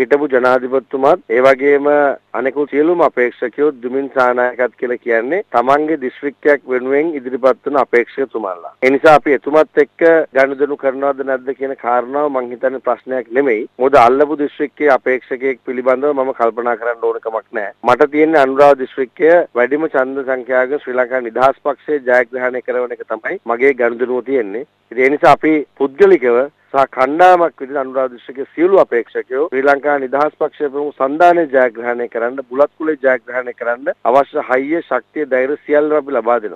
හිටපු ජනාධිපතිතුමාත් ඒ වගේම අනෙකුත් සියලුම අපේක්ෂකයෝ දුමින් සානායකත් කියලා කියන්නේ තමන්ගේ දිස්ත්‍රික්කයක් වෙනුවෙන් ඉදිරිපත් වන අපේක්ෂකතුමාලා. ඒ නිසා අපි එතුමත් එක්ක ගනුදෙනු කරනවද නැද්ද කියන කාරණාව මං හිතන්නේ ප්‍රශ්නයක් නෙමෙයි. මොකද අල්ලපු දිස්ත්‍රික්කයේ අපේක්ෂකයෙක් පිළිබඳව මම කල්පනා කරන්න ඕන කමක් නැහැ. මට තියෙන්නේ අනුරාධ දිස්ත්‍රික්කය වැඩිම ඡන්ද සංඛ්‍යාවක ශ්‍රී ලංකා නිදහස් පක්ෂයේ ජයග්‍රහණය කරන එක තමයි මගේ ගනුදෙනුව තියෙන්නේ. ඒ නිසා අපි පුද්ගලිකව සහ කණ්ඩායමක් විදිහට අනුරාධ දිස්ත්‍රික්කයේ සියලු අපේක්ෂකයෝ ශ්‍රී ලංකා නිදහස් පක්ෂයේ ප්‍රමුඛ සන්ධානය ජයග්‍රහණය කරන්න බුලත් කුලේ ජයග්‍රහණය කරන්න අවශ්‍ය හයිය ශක්තිය ධෛර්ය සියල්ල අපි ලබා දෙනවා.